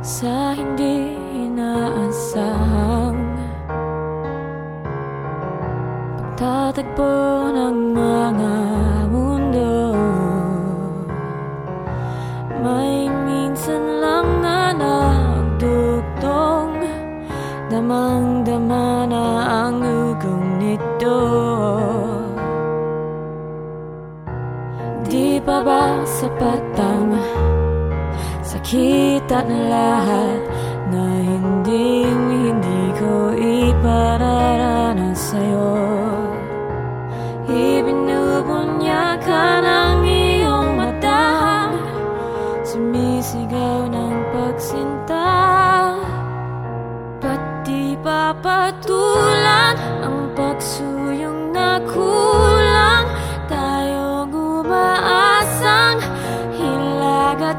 sa hindi inaasahang Pagtatagpo ng mga mundo May minsan lang na nagdugtong. Damang-dama na ang ugong nito. Di pa ba sapat ang sakit at lahat Na hindi hindi ko ipararanas sa'yo. Ibinubunyakan ang iyong mata Sumisigaw ng pagsinta. Pati papatulan ang pagsuyong na kulang. Tayong umaasang hilag at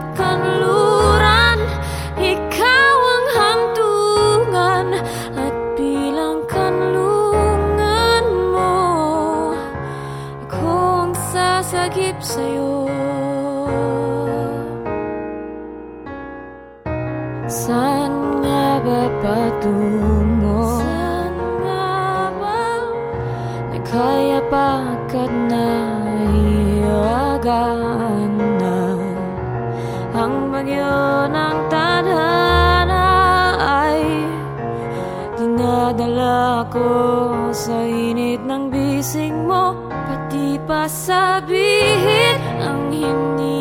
ang sasagip sa'yo Saan nga ba patungo? Saan nga ba? Nakaya pa ka na iyagan na Ang bagyo ng tadhana ay Dinadala ko sa init ng bisig mo Pati pa sabihin ang hindi